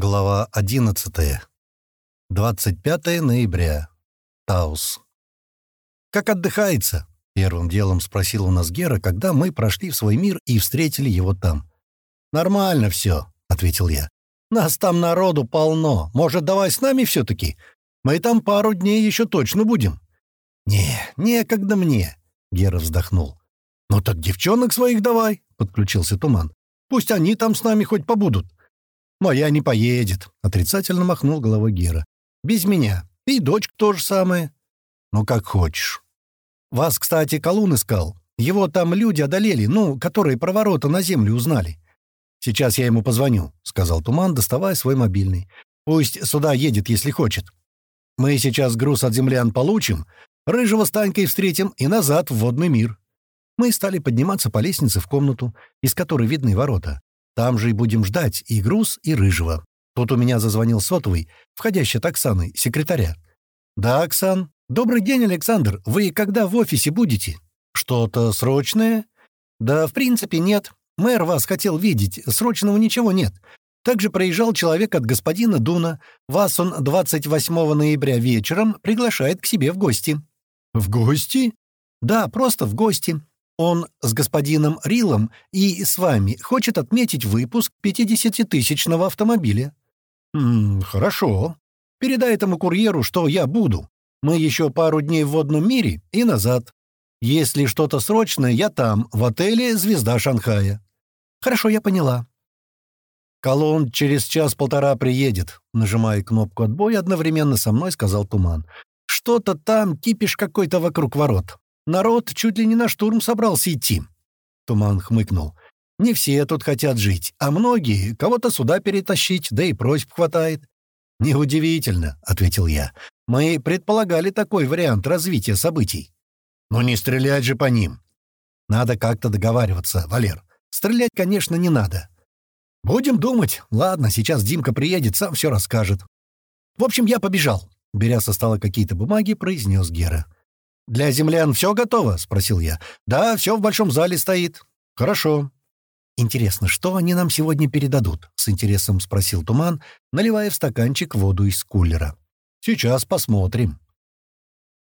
Глава 11. 25 ноября. Таус. «Как отдыхается?» — первым делом спросил у нас Гера, когда мы прошли в свой мир и встретили его там. «Нормально все», — ответил я. «Нас там народу полно. Может, давай с нами все-таки? Мы там пару дней еще точно будем». «Не, некогда мне», — Гера вздохнул. «Ну так девчонок своих давай», — подключился Туман. «Пусть они там с нами хоть побудут». «Моя не поедет», — отрицательно махнул головой Гера. «Без меня. И дочка тоже самое». «Ну, как хочешь». «Вас, кстати, Колун искал. Его там люди одолели, ну, которые про ворота на землю узнали». «Сейчас я ему позвоню», — сказал Туман, доставая свой мобильный. «Пусть сюда едет, если хочет. Мы сейчас груз от землян получим, Рыжего с Танькой встретим и назад в водный мир». Мы стали подниматься по лестнице в комнату, из которой видны ворота. Там же и будем ждать и груз, и рыжего. Тут у меня зазвонил сотовый, входящий от Оксаны, секретаря. «Да, Оксан. Добрый день, Александр. Вы когда в офисе будете? Что-то срочное?» «Да, в принципе, нет. Мэр вас хотел видеть. Срочного ничего нет. Также проезжал человек от господина Дуна. Вас он 28 ноября вечером приглашает к себе в гости». «В гости?» «Да, просто в гости. Он с господином Рилом и с вами хочет отметить выпуск 50-тысячного автомобиля». «М «Хорошо. Передай этому курьеру, что я буду. Мы еще пару дней в водном мире и назад. Если что-то срочное, я там, в отеле «Звезда Шанхая». «Хорошо, я поняла». «Колон через час-полтора приедет», — нажимая кнопку отбоя, одновременно со мной сказал Туман. «Что-то там, кипиш какой-то вокруг ворот. Народ чуть ли не на штурм собрался идти. Туман хмыкнул. Не все тут хотят жить, а многие кого-то сюда перетащить, да и просьб хватает. «Неудивительно», — ответил я. «Мы предполагали такой вариант развития событий». «Но не стрелять же по ним». «Надо как-то договариваться, Валер. Стрелять, конечно, не надо». «Будем думать. Ладно, сейчас Димка приедет, сам все расскажет». «В общем, я побежал», — беря со стола какие-то бумаги, произнес Гера. «Для землян все готово?» — спросил я. «Да, все в большом зале стоит». «Хорошо». «Интересно, что они нам сегодня передадут?» — с интересом спросил Туман, наливая в стаканчик воду из кулера. «Сейчас посмотрим».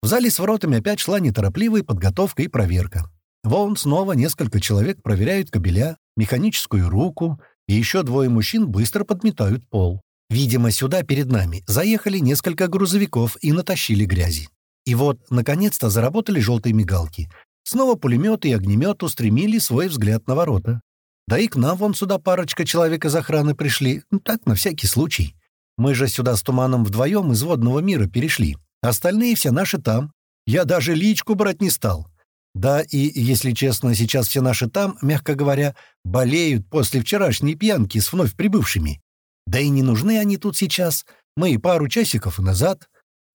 В зале с воротами опять шла неторопливая подготовка и проверка. Вон снова несколько человек проверяют кабеля, механическую руку, и еще двое мужчин быстро подметают пол. Видимо, сюда перед нами заехали несколько грузовиков и натащили грязи. И вот, наконец-то, заработали желтые мигалки. Снова пулемет и огнемет устремили свой взгляд на ворота. Да и к нам вон сюда парочка человек из охраны пришли. Ну, так, на всякий случай. Мы же сюда с Туманом вдвоем из водного мира перешли. Остальные все наши там. Я даже личку брать не стал. Да, и, если честно, сейчас все наши там, мягко говоря, болеют после вчерашней пьянки с вновь прибывшими. Да и не нужны они тут сейчас. Мы пару часиков назад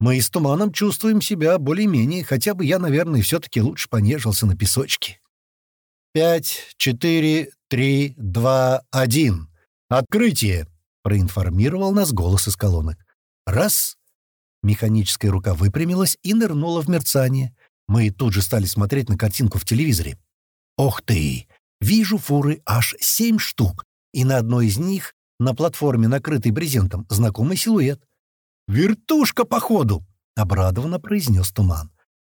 мы с туманом чувствуем себя более-менее, хотя бы я, наверное, все-таки лучше понежился на песочке. «Пять, четыре, три, два, один. Открытие!» — проинформировал нас голос из колонок. «Раз!» Механическая рука выпрямилась и нырнула в мерцание. Мы тут же стали смотреть на картинку в телевизоре. «Ох ты! Вижу фуры аж семь штук, и на одной из них, на платформе, накрытой брезентом, знакомый силуэт. «Вертушка, походу!» — обрадованно произнес Туман.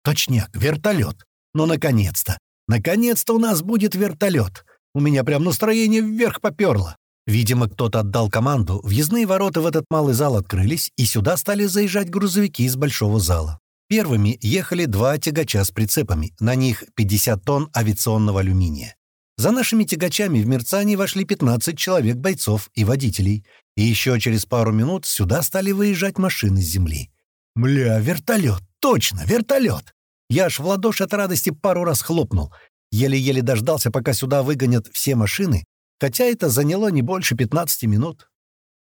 «Точняк, вертолет. Ну, наконец-то! Наконец-то у нас будет вертолет! У меня прям настроение вверх поперло!» Видимо, кто-то отдал команду, въездные ворота в этот малый зал открылись, и сюда стали заезжать грузовики из большого зала. Первыми ехали два тягача с прицепами, на них 50 тонн авиационного алюминия. За нашими тягачами в мерцании вошли 15 человек бойцов и водителей, и еще через пару минут сюда стали выезжать машины с земли. «Мля, вертолет! Точно, вертолет!» Я аж в ладоши от радости пару раз хлопнул. Еле-еле дождался, пока сюда выгонят все машины, хотя это заняло не больше 15 минут.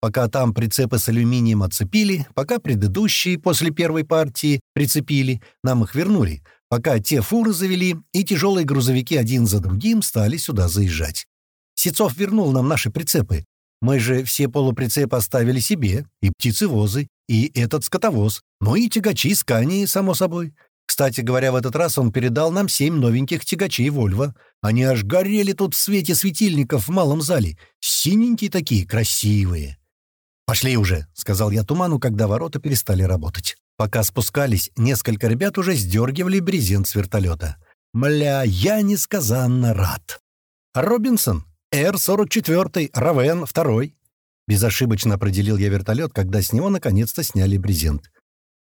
Пока там прицепы с алюминием отцепили, пока предыдущие после первой партии прицепили, нам их вернули, пока те фуры завели, и тяжелые грузовики один за другим стали сюда заезжать. Сецов вернул нам наши прицепы, мы же все полуприцепы оставили себе, и птицевозы, и этот скотовоз, ну и тягачи с Кании, само собой. Кстати говоря, в этот раз он передал нам семь новеньких тягачей «Вольво». Они аж горели тут в свете светильников в малом зале. Синенькие такие, красивые. «Пошли уже», — сказал я Туману, когда ворота перестали работать. Пока спускались, несколько ребят уже сдергивали брезент с вертолета. Мля, я несказанно рад. «Робинсон, Р-44, Равен, второй». Безошибочно определил я вертолет, когда с него наконец-то сняли брезент.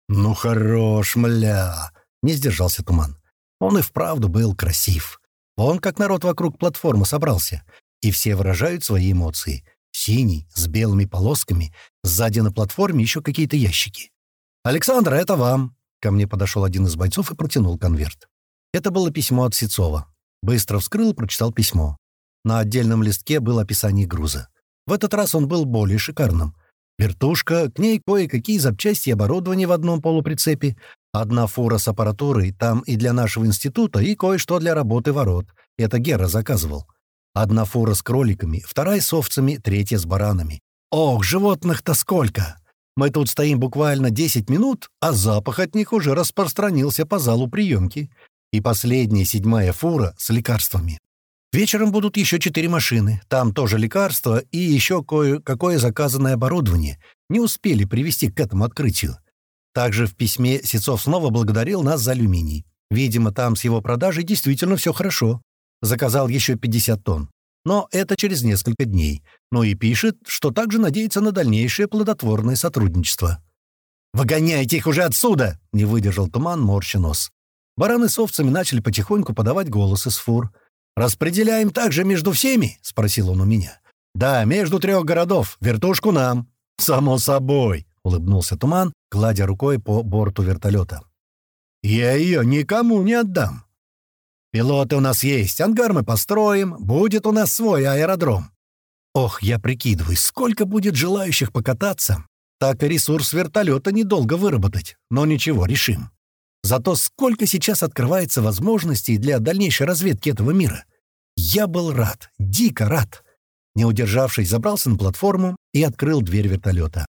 «Ну хорош, мля!» — не сдержался Туман. Он и вправду был красив. Он как народ вокруг платформы собрался, и все выражают свои эмоции. Синий, с белыми полосками, сзади на платформе еще какие-то ящики. «Александр, это вам!» Ко мне подошел один из бойцов и протянул конверт. Это было письмо от Сецова. Быстро вскрыл и прочитал письмо. На отдельном листке было описание груза. В этот раз он был более шикарным. Вертушка, к ней кое-какие запчасти и оборудование в одном полуприцепе, одна фура с аппаратурой, там и для нашего института, и кое-что для работы ворот. Это Гера заказывал. Одна фура с кроликами, вторая с овцами, третья с баранами. Ох, животных-то сколько! Мы тут стоим буквально 10 минут, а запах от них уже распространился по залу приемки. И последняя, седьмая фура с лекарствами. Вечером будут еще четыре машины. Там тоже лекарства и еще кое-какое заказанное оборудование. Не успели привести к этому открытию. Также в письме Сецов снова благодарил нас за алюминий. Видимо, там с его продажей действительно все хорошо. Заказал еще 50 тонн. Но это через несколько дней. Ну и пишет, что также надеется на дальнейшее плодотворное сотрудничество. «Выгоняйте их уже отсюда!» — не выдержал туман, морща нос. Бараны с овцами начали потихоньку подавать голос из фур. «Распределяем также между всеми?» — спросил он у меня. «Да, между трех городов. Вертушку нам». «Само собой», — улыбнулся Туман, гладя рукой по борту вертолета. «Я ее никому не отдам. Пилоты у нас есть, ангар мы построим, будет у нас свой аэродром. Ох, я прикидываю, сколько будет желающих покататься. Так и ресурс вертолета недолго выработать, но ничего, решим. Зато сколько сейчас открывается возможностей для дальнейшей разведки этого мира. Я был рад, дико рад. Не удержавшись, забрался на платформу и открыл дверь вертолета.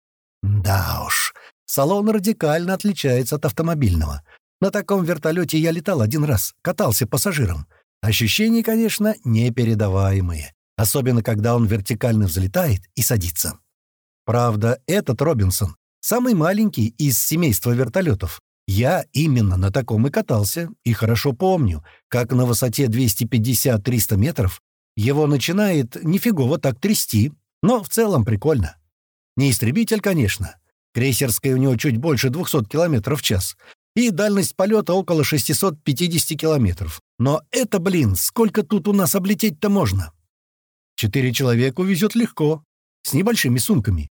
Да уж, салон радикально отличается от автомобильного. На таком вертолете я летал один раз, катался пассажиром. Ощущения, конечно, непередаваемые, особенно когда он вертикально взлетает и садится. Правда, этот Робинсон самый маленький из семейства вертолетов. Я именно на таком и катался, и хорошо помню, как на высоте 250-300 метров его начинает нифигово так трясти, но в целом прикольно. Не истребитель, конечно. Крейсерская у него чуть больше 200 км в час, и дальность полета около 650 километров. Но это, блин, сколько тут у нас облететь-то можно? Четыре человека увезет легко, с небольшими сумками.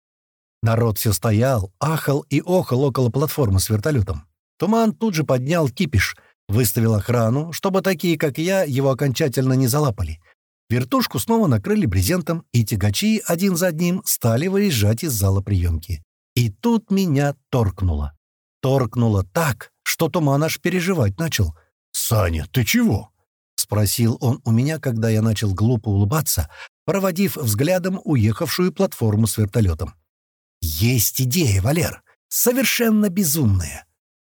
Народ все стоял, ахал и охал около платформы с вертолетом. Туман тут же поднял кипиш, выставил охрану, чтобы такие, как я, его окончательно не залапали. Вертушку снова накрыли брезентом, и тягачи один за одним стали выезжать из зала приемки. И тут меня торкнуло. Торкнуло так, что Туман аж переживать начал. «Саня, ты чего?» — спросил он у меня, когда я начал глупо улыбаться, проводив взглядом уехавшую платформу с вертолетом. «Есть идея, Валер. Совершенно безумная».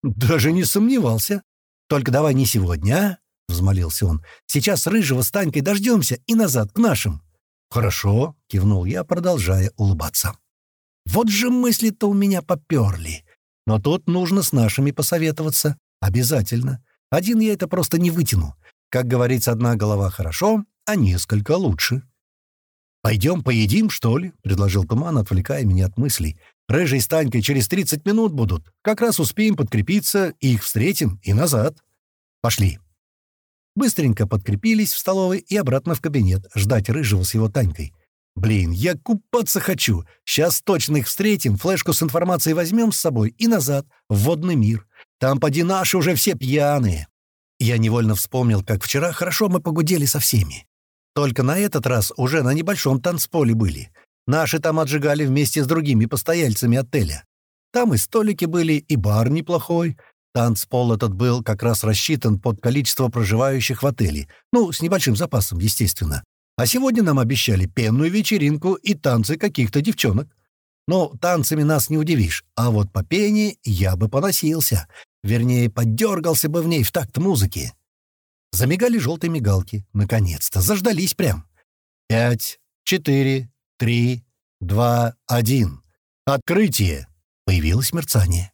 «Даже не сомневался. Только давай не сегодня, а?» — взмолился он. «Сейчас Рыжего с Танькой дождемся и назад, к нашим». «Хорошо», — кивнул я, продолжая улыбаться. «Вот же мысли-то у меня поперли. Но тут нужно с нашими посоветоваться. Обязательно. Один я это просто не вытяну. Как говорится, одна голова хорошо, а несколько лучше. «Пойдем поедим, что ли?» — предложил Туман, отвлекая меня от мыслей. «Рыжий с Танькой через 30 минут будут. Как раз успеем подкрепиться, и их встретим, и назад. Пошли». Быстренько подкрепились в столовой и обратно в кабинет, ждать Рыжего с его Танькой. Блин, я купаться хочу. Сейчас точно их встретим, флешку с информацией возьмем с собой и назад, в водный мир. Там поди наши уже все пьяные. Я невольно вспомнил, как вчера хорошо мы погудели со всеми. Только на этот раз уже на небольшом танцполе были. Наши там отжигали вместе с другими постояльцами отеля. Там и столики были, и бар неплохой. Танцпол этот был как раз рассчитан под количество проживающих в отеле. Ну, с небольшим запасом, естественно. А сегодня нам обещали пенную вечеринку и танцы каких-то девчонок. Ну, танцами нас не удивишь, а вот по пене я бы поносился. Вернее, поддергался бы в ней в такт музыки. Замигали желтые мигалки. Наконец-то. Заждались прям. Пять, четыре, три, два, один. Открытие!» Появилось мерцание.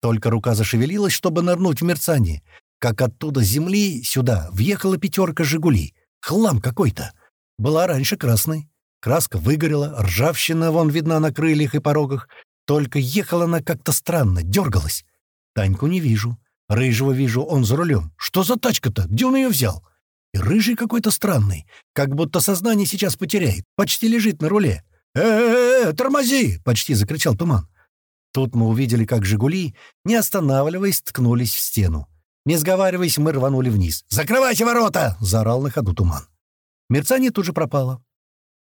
Только рука зашевелилась, чтобы нырнуть в мерцание, как оттуда земли сюда въехала пятерка «Жигули». Хлам какой-то. Была раньше красной. Краска выгорела, ржавчина вон видна на крыльях и порогах. Только ехала она как-то странно, дергалась. Таньку не вижу. Рыжего вижу, он за рулем. Что за тачка-то? Где он ее взял? И рыжий какой-то странный, как будто сознание сейчас потеряет. Почти лежит на руле. «Э-э-э, тормози!» — почти закричал туман. Тут мы увидели, как «Жигули», не останавливаясь, ткнулись в стену. Не сговариваясь, мы рванули вниз. «Закрывайте ворота!» — заорал на ходу туман. Мерцание тут же пропало.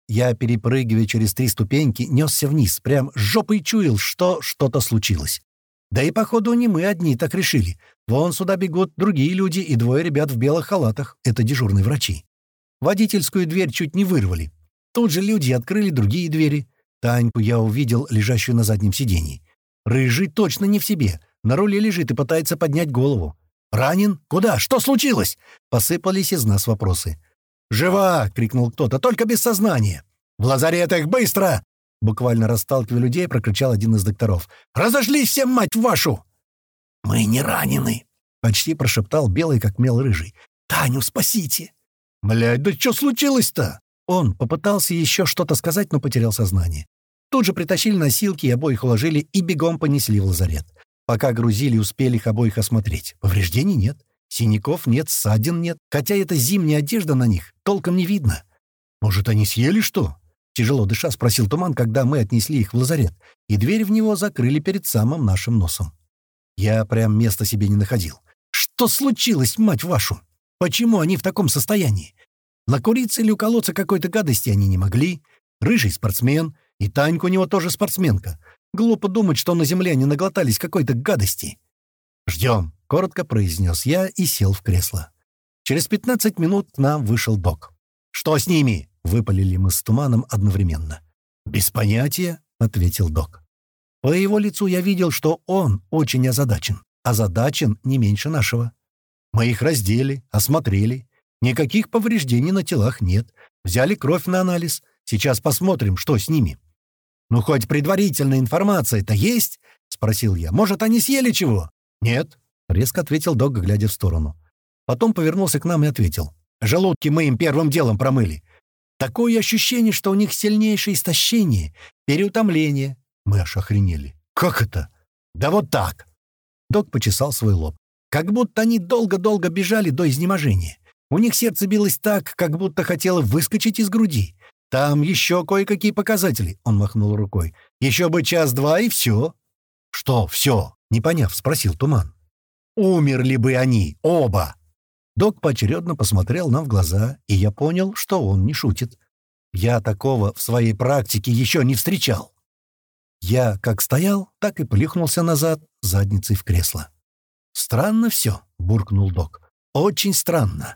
Я, перепрыгивая через три ступеньки, несся вниз, прям жопой чуял, что что-то случилось. Да и, походу, не мы одни так решили. Вон сюда бегут другие люди и двое ребят в белых халатах. Это дежурные врачи. Водительскую дверь чуть не вырвали. Тут же люди открыли другие двери. Таньку я увидел, лежащую на заднем сиденье. Рыжий точно не в себе. На руле лежит и пытается поднять голову. «Ранен? Куда? Что случилось?» Посыпались из нас вопросы. «Жива!» — крикнул кто-то. «Только без сознания!» «В лазаретах! Быстро!» Буквально расталкивая людей, прокричал один из докторов. «Разошлись все, мать вашу!» «Мы не ранены!» — почти прошептал белый, как мел рыжий. «Таню спасите!» «Блядь, да что случилось-то?» Он попытался еще что-то сказать, но потерял сознание. Тут же притащили носилки, и обоих уложили и бегом понесли в лазарет. Пока грузили, успели их обоих осмотреть. Повреждений нет. Синяков нет, ссадин нет. Хотя это зимняя одежда на них, толком не видно. «Может, они съели что?» Тяжело дыша спросил Туман, когда мы отнесли их в лазарет, и дверь в него закрыли перед самым нашим носом. Я прям места себе не находил. «Что случилось, мать вашу? Почему они в таком состоянии? Накуриться или уколоться какой-то гадости они не могли. Рыжий спортсмен, и Танька у него тоже спортсменка. Глупо думать, что на земле они наглотались какой-то гадости. «Ждем», — коротко произнес я и сел в кресло. Через 15 минут к нам вышел док. «Что с ними?» — выпалили мы с туманом одновременно. «Без понятия», — ответил док. По его лицу я видел, что он очень озадачен. Озадачен не меньше нашего. Мы их раздели, осмотрели. Никаких повреждений на телах нет. Взяли кровь на анализ. Сейчас посмотрим, что с ними. «Ну, хоть предварительная информация-то есть?» — спросил я. «Может, они съели чего?» «Нет», — резко ответил Дог, глядя в сторону. Потом повернулся к нам и ответил. «Желудки мы им первым делом промыли. Такое ощущение, что у них сильнейшее истощение, переутомление». Мы аж охренели. «Как это?» «Да вот так!» Док почесал свой лоб. «Как будто они долго-долго бежали до изнеможения. У них сердце билось так, как будто хотело выскочить из груди. Там еще кое-какие показатели», — он махнул рукой. «Еще бы час-два, и все». «Что все?» — не поняв, спросил Туман. «Умерли бы они, оба!» Док поочередно посмотрел нам в глаза, и я понял, что он не шутит. Я такого в своей практике еще не встречал. Я как стоял, так и плюхнулся назад, задницей в кресло. «Странно все», — буркнул док. «Очень странно».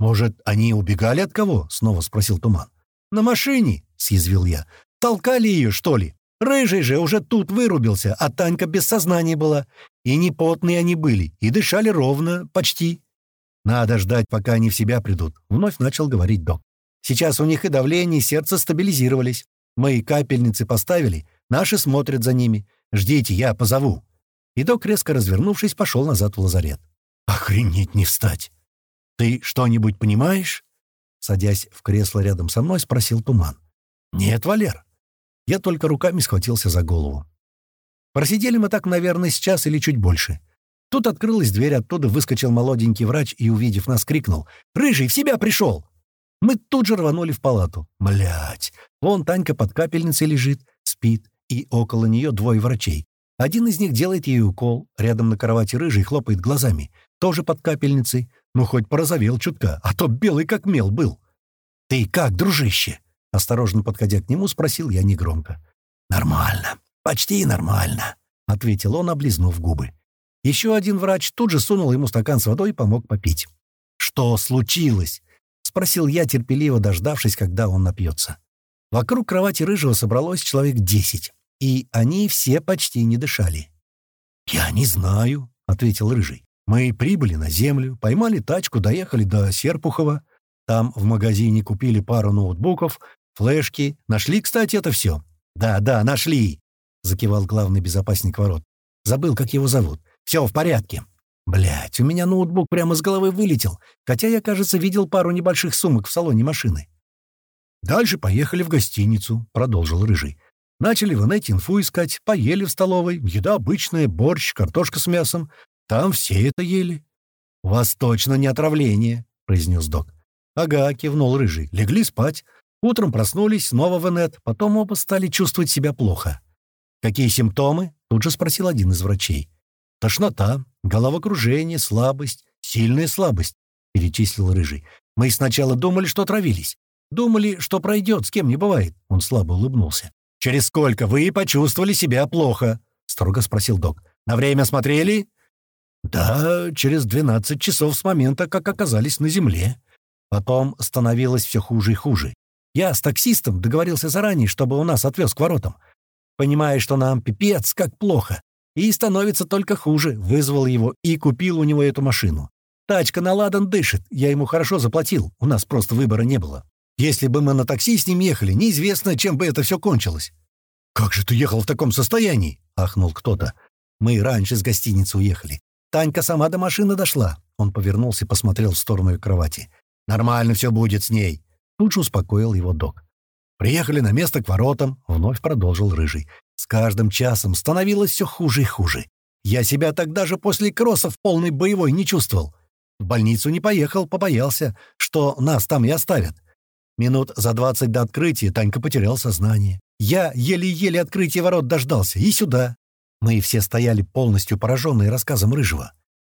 «Может, они убегали от кого?» — снова спросил Туман. «На машине», — съязвил я. «Толкали ее, что ли? Рыжий же уже тут вырубился, а Танька без сознания была. И не потные они были, и дышали ровно, почти». «Надо ждать, пока они в себя придут», — вновь начал говорить док. «Сейчас у них и давление, и сердце стабилизировались. Мы капельницы поставили, наши смотрят за ними. Ждите, я позову». И док, резко развернувшись, пошел назад в лазарет. «Охренеть не встать!» «Ты что-нибудь понимаешь?» Садясь в кресло рядом со мной, спросил Туман. «Нет, Валер». Я только руками схватился за голову. Просидели мы так, наверное, сейчас или чуть больше. Тут открылась дверь, оттуда выскочил молоденький врач и, увидев нас, крикнул. «Рыжий, в себя пришел!» Мы тут же рванули в палату. Блять, вон Танька под капельницей лежит, спит, и около нее двое врачей. Один из них делает ей укол, рядом на кровати рыжий хлопает глазами, тоже под капельницей, ну хоть порозовел чутка, а то белый как мел был. «Ты как, дружище?» Осторожно подходя к нему, спросил я негромко. «Нормально, почти нормально», — ответил он, облизнув губы. Еще один врач тут же сунул ему стакан с водой и помог попить. «Что случилось?» — спросил я, терпеливо дождавшись, когда он напьется. Вокруг кровати Рыжего собралось человек десять, и они все почти не дышали. «Я не знаю», — ответил Рыжий. «Мы прибыли на землю, поймали тачку, доехали до Серпухова. Там в магазине купили пару ноутбуков, флешки. Нашли, кстати, это все. Да-да, нашли. — закивал главный безопасник ворот. «Забыл, как его зовут. Все в порядке». Блять, у меня ноутбук прямо с головы вылетел, хотя я, кажется, видел пару небольших сумок в салоне машины. «Дальше поехали в гостиницу», — продолжил Рыжий. «Начали в инете инфу искать, поели в столовой. Еда обычная, борщ, картошка с мясом. Там все это ели». «У вас точно не отравление», — произнес док. «Ага», — кивнул Рыжий. «Легли спать. Утром проснулись, снова в инет. Потом оба стали чувствовать себя плохо». «Какие симптомы?» — тут же спросил один из врачей. «Тошнота, головокружение, слабость, сильная слабость», — перечислил Рыжий. «Мы сначала думали, что отравились. Думали, что пройдет, с кем не бывает». Он слабо улыбнулся. «Через сколько вы почувствовали себя плохо?» — строго спросил док. «На время смотрели?» «Да, через двенадцать часов с момента, как оказались на земле». Потом становилось все хуже и хуже. Я с таксистом договорился заранее, чтобы у нас отвез к воротам. Понимая, что нам пипец, как плохо. И становится только хуже, вызвал его и купил у него эту машину. Тачка на ладан дышит, я ему хорошо заплатил, у нас просто выбора не было. Если бы мы на такси с ним ехали, неизвестно, чем бы это все кончилось. «Как же ты ехал в таком состоянии?» — ахнул кто-то. «Мы раньше с гостиницы уехали. Танька сама до машины дошла». Он повернулся и посмотрел в сторону ее кровати. «Нормально все будет с ней». Тут же успокоил его док. «Приехали на место к воротам», — вновь продолжил Рыжий. «С каждым часом становилось все хуже и хуже. Я себя тогда же после кроссов полный боевой не чувствовал. В больницу не поехал, побоялся, что нас там и оставят. Минут за двадцать до открытия Танька потерял сознание. Я еле-еле открытия ворот дождался. И сюда. Мы все стояли полностью пораженные рассказом Рыжего.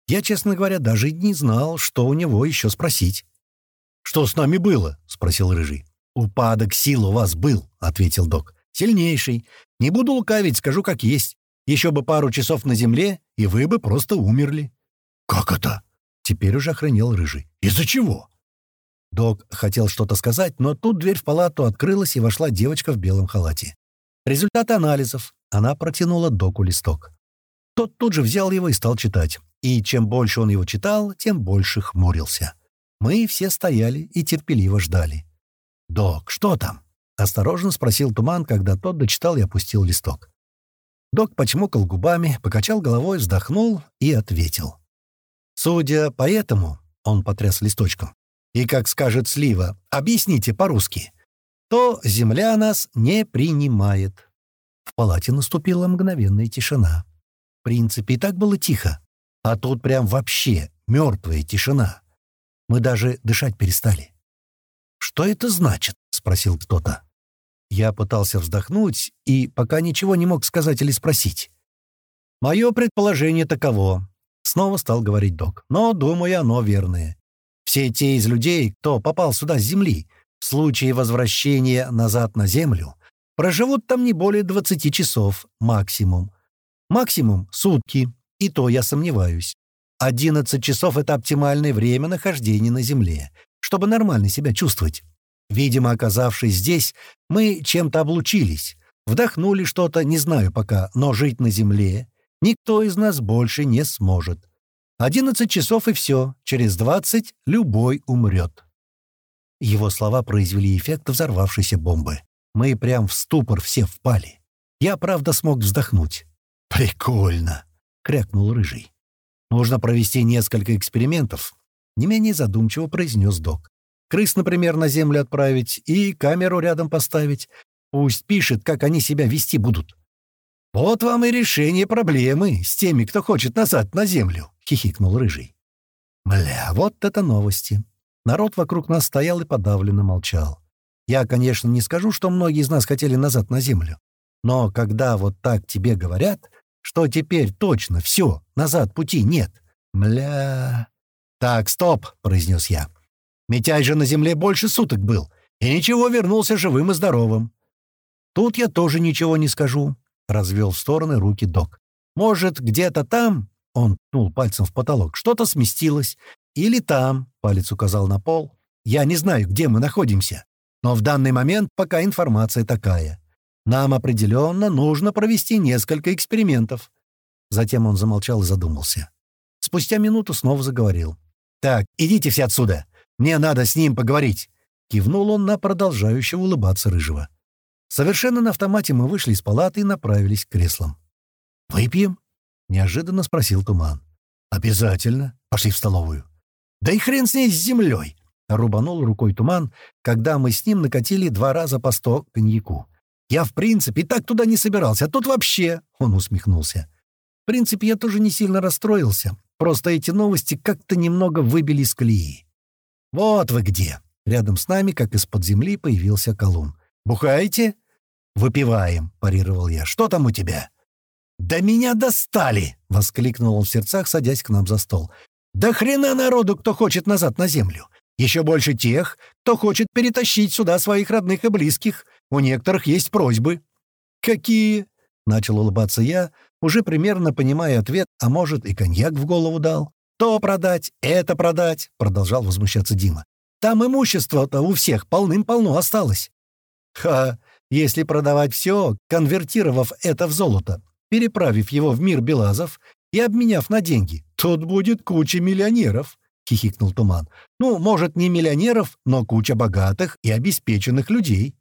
Я, честно говоря, даже и не знал, что у него еще спросить. «Что с нами было?» — спросил Рыжий. «Упадок сил у вас был», — ответил док. «Сильнейший. Не буду лукавить, скажу как есть. Еще бы пару часов на земле, и вы бы просто умерли». «Как это?» — теперь уже охренел Рыжий. «Из-за чего?» Док хотел что-то сказать, но тут дверь в палату открылась, и вошла девочка в белом халате. Результаты анализов. Она протянула доку листок. Тот тут же взял его и стал читать. И чем больше он его читал, тем больше хмурился. Мы все стояли и терпеливо ждали. «Док, что там?» — осторожно спросил Туман, когда тот дочитал и опустил листок. Док почмокал губами, покачал головой, вздохнул и ответил. «Судя по этому...» — он потряс листочком и, как скажет Слива, объясните по-русски, то земля нас не принимает. В палате наступила мгновенная тишина. В принципе, и так было тихо. А тут прям вообще мертвая тишина. Мы даже дышать перестали. «Что это значит?» — спросил кто-то. Я пытался вздохнуть и пока ничего не мог сказать или спросить. «Мое предположение таково», — снова стал говорить док. «Но, думаю, оно верное. Все те из людей, кто попал сюда с Земли, в случае возвращения назад на Землю, проживут там не более 20 часов максимум. Максимум — сутки, и то я сомневаюсь. 11 часов — это оптимальное время нахождения на Земле, чтобы нормально себя чувствовать. Видимо, оказавшись здесь, мы чем-то облучились, вдохнули что-то, не знаю пока, но жить на Земле никто из нас больше не сможет. Одиннадцать часов и все. Через двадцать любой умрет. Его слова произвели эффект взорвавшейся бомбы. Мы прям в ступор все впали. Я, правда, смог вздохнуть. «Прикольно!» — крякнул Рыжий. «Нужно провести несколько экспериментов», — не менее задумчиво произнес док. «Крыс, например, на землю отправить и камеру рядом поставить. Пусть пишет, как они себя вести будут. «Вот вам и решение проблемы с теми, кто хочет назад на землю», — хихикнул Рыжий. «Бля, вот это новости!» Народ вокруг нас стоял и подавленно молчал. Я, конечно, не скажу, что многие из нас хотели назад на землю. Но когда вот так тебе говорят, что теперь точно все, назад пути нет. Мля... «Так, стоп!» — произнес я. «Митяй же на земле больше суток был, и ничего, вернулся живым и здоровым». Тут я тоже ничего не скажу. — развел в стороны руки док. «Может, где-то там...» — он ткнул пальцем в потолок. «Что-то сместилось. Или там...» — палец указал на пол. «Я не знаю, где мы находимся. Но в данный момент пока информация такая. Нам определенно нужно провести несколько экспериментов». Затем он замолчал и задумался. Спустя минуту снова заговорил. «Так, идите все отсюда. Мне надо с ним поговорить». Кивнул он на продолжающего улыбаться Рыжего. Совершенно на автомате мы вышли из палаты и направились к креслам. «Выпьем?» — неожиданно спросил Туман. «Обязательно. Пошли в столовую». «Да и хрен с ней с землей!» — рубанул рукой Туман, когда мы с ним накатили два раза по сто коньяку. «Я, в принципе, и так туда не собирался, а тут вообще...» — он усмехнулся. В принципе, я тоже не сильно расстроился. Просто эти новости как-то немного выбили из колеи. «Вот вы где!» Рядом с нами, как из-под земли, появился Колун. «Бухаете?» «Выпиваем», — парировал я. «Что там у тебя?» «Да меня достали!» — воскликнул он в сердцах, садясь к нам за стол. «Да хрена народу, кто хочет назад на землю! Еще больше тех, кто хочет перетащить сюда своих родных и близких. У некоторых есть просьбы». «Какие?» — начал улыбаться я, уже примерно понимая ответ, а может, и коньяк в голову дал. «То продать, это продать», — продолжал возмущаться Дима. «Там имущество-то у всех полным-полно осталось». «Ха! Если продавать все, конвертировав это в золото, переправив его в мир Белазов и обменяв на деньги, тут будет куча миллионеров», — хихикнул Туман. «Ну, может, не миллионеров, но куча богатых и обеспеченных людей».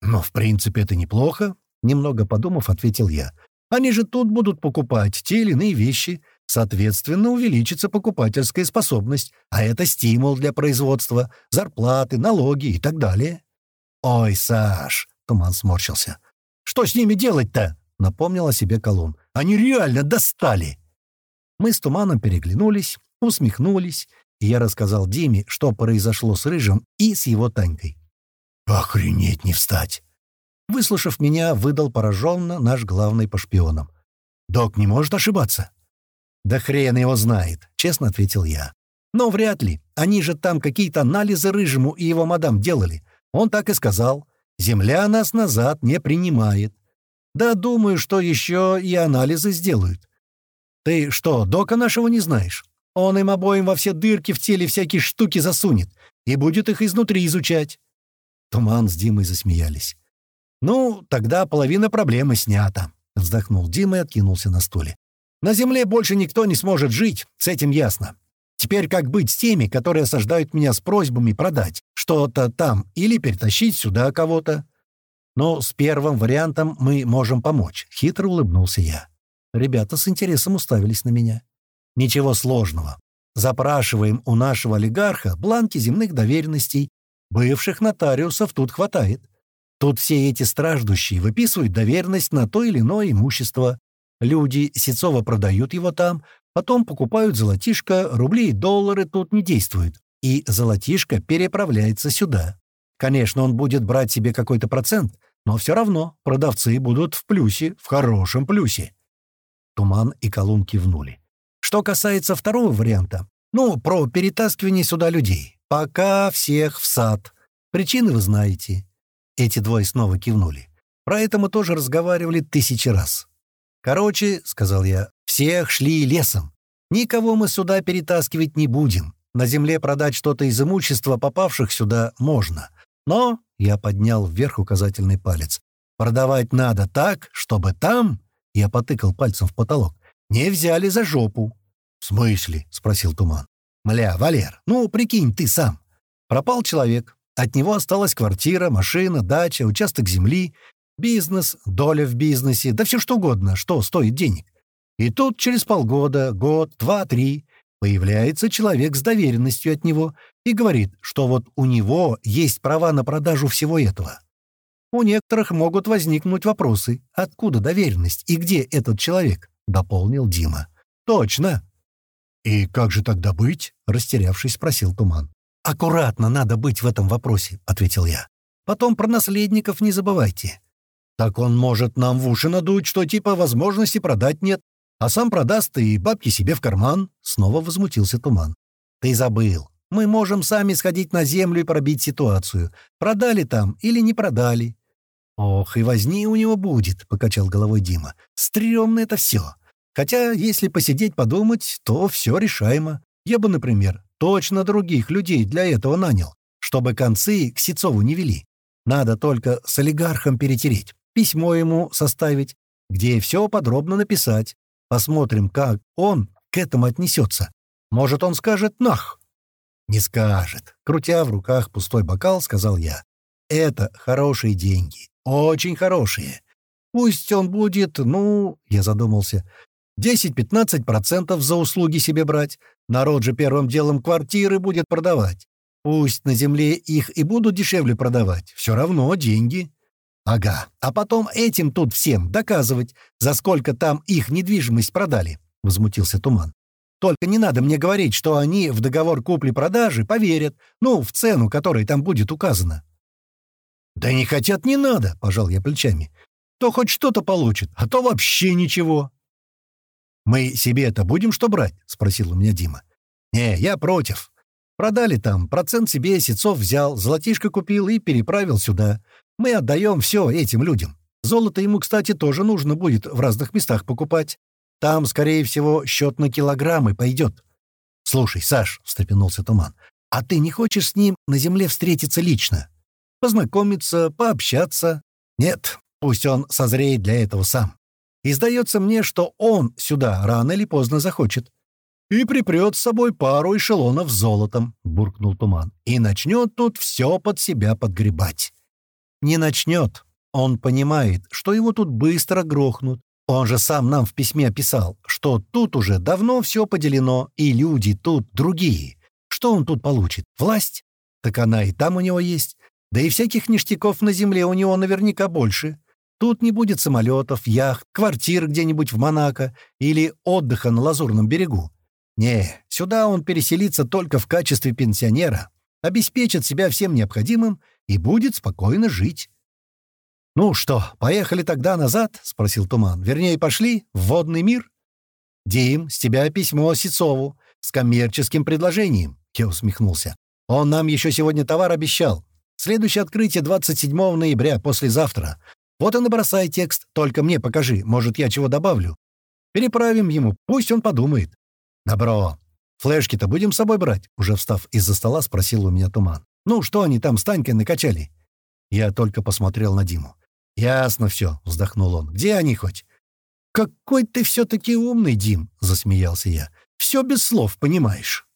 «Но, в принципе, это неплохо», — немного подумав, ответил я. «Они же тут будут покупать те или иные вещи. Соответственно, увеличится покупательская способность, а это стимул для производства, зарплаты, налоги и так далее». «Ой, Саш!» — Туман сморщился. «Что с ними делать-то?» напомнил о себе Колун. «Они реально достали!» Мы с Туманом переглянулись, усмехнулись, и я рассказал Диме, что произошло с Рыжим и с его Танькой. «Охренеть не встать!» Выслушав меня, выдал пораженно наш главный по шпионам. «Док не может ошибаться?» «Да хрен его знает», — честно ответил я. «Но вряд ли. Они же там какие-то анализы Рыжему и его мадам делали. Он так и сказал. Земля нас назад не принимает. Да думаю, что еще и анализы сделают. Ты что, дока нашего не знаешь? Он им обоим во все дырки в теле всякие штуки засунет и будет их изнутри изучать. Туман с Димой засмеялись. «Ну, тогда половина проблемы снята», — вздохнул Дима и откинулся на стуле. «На Земле больше никто не сможет жить, с этим ясно. Теперь как быть с теми, которые осаждают меня с просьбами продать что-то там или перетащить сюда кого-то? Но с первым вариантом мы можем помочь», — хитро улыбнулся я. Ребята с интересом уставились на меня. «Ничего сложного. Запрашиваем у нашего олигарха бланки земных доверенностей. Бывших нотариусов тут хватает. Тут все эти страждущие выписывают доверенность на то или иное имущество. Люди Сецова продают его там, потом покупают золотишко, рубли и доллары тут не действуют, и золотишко переправляется сюда. Конечно, он будет брать себе какой-то процент, но все равно продавцы будут в плюсе, в хорошем плюсе. Туман и Колун кивнули. Что касается второго варианта, ну, про перетаскивание сюда людей. Пока всех в сад. Причины вы знаете. Эти двое снова кивнули. Про это мы тоже разговаривали тысячи раз. «Короче», — сказал я, — «всех шли лесом. Никого мы сюда перетаскивать не будем. На земле продать что-то из имущества попавших сюда можно. Но я поднял вверх указательный палец. Продавать надо так, чтобы там, я потыкал пальцем в потолок, не взяли за жопу. В смысле? спросил Туман. Мля, Валер, ну прикинь ты сам. Пропал человек. От него осталась квартира, машина, дача, участок земли, бизнес, доля в бизнесе, да все что угодно, что стоит денег. И тут через полгода, год, два, три Появляется человек с доверенностью от него и говорит, что вот у него есть права на продажу всего этого. У некоторых могут возникнуть вопросы, откуда доверенность и где этот человек, — дополнил Дима. «Точно!» «И как же тогда быть?» — растерявшись, спросил Туман. «Аккуратно надо быть в этом вопросе», — ответил я. «Потом про наследников не забывайте». «Так он может нам в уши надуть, что типа возможности продать нет, а сам продаст и бабки себе в карман», — снова возмутился Туман. «Ты забыл. Мы можем сами сходить на землю и пробить ситуацию. Продали там или не продали». «Ох, и возни у него будет», — покачал головой Дима. «Стремно это все. Хотя, если посидеть подумать, то все решаемо. Я бы, например, точно других людей для этого нанял, чтобы концы к Сецову не вели. Надо только с олигархом перетереть, письмо ему составить, где все подробно написать, Посмотрим, как он к этому отнесется. Может, он скажет «нах». «Не скажет», — крутя в руках пустой бокал, сказал я. «Это хорошие деньги. Очень хорошие. Пусть он будет, ну, я задумался, 10-15% за услуги себе брать. Народ же первым делом квартиры будет продавать. Пусть на земле их и будут дешевле продавать. Все равно деньги. Ага. А потом этим тут всем доказывать, за сколько там их недвижимость продали. Возмутился Туман. Только не надо мне говорить, что они в договор купли-продажи поверят, ну, в цену, которая там будет указана. «Да не хотят, не надо», — пожал я плечами. «То хоть что-то получит, а то вообще ничего». «Мы себе это будем что брать?» — спросил у меня Дима. «Не, я против. Продали там, процент себе Сецов взял, золотишко купил и переправил сюда. Мы отдаем все этим людям. Золото ему, кстати, тоже нужно будет в разных местах покупать. Там, скорее всего, счет на килограммы пойдет. «Слушай, Саш», — встрепенулся Туман, — «а ты не хочешь с ним на земле встретиться лично? Познакомиться, пообщаться? Нет, пусть он созреет для этого сам. И сдается мне, что он сюда рано или поздно захочет. И припрет с собой пару эшелонов с золотом», — буркнул Туман, — «и начнет тут все под себя подгребать». «Не начнет. Он понимает, что его тут быстро грохнут, он же сам нам в письме описал, что тут уже давно все поделено, и люди тут другие. Что он тут получит? Власть? Так она и там у него есть. Да и всяких ништяков на земле у него наверняка больше. Тут не будет самолетов, яхт, квартир где-нибудь в Монако или отдыха на Лазурном берегу. Не, сюда он переселится только в качестве пенсионера, обеспечит себя всем необходимым и будет спокойно жить. «Ну что, поехали тогда назад?» — спросил Туман. «Вернее, пошли в водный мир?» «Дим, с тебя письмо Сицову с коммерческим предложением», — я усмехнулся. «Он нам еще сегодня товар обещал. Следующее открытие 27 ноября, послезавтра. Вот и набросай текст, только мне покажи, может, я чего добавлю. Переправим ему, пусть он подумает». «Добро. Флешки-то будем с собой брать?» Уже встав из-за стола, спросил у меня Туман. «Ну, что они там с Танькой накачали?» Я только посмотрел на Диму. «Ясно все», — вздохнул он. «Где они хоть?» «Какой ты все-таки умный, Дим!» — засмеялся я. «Все без слов, понимаешь».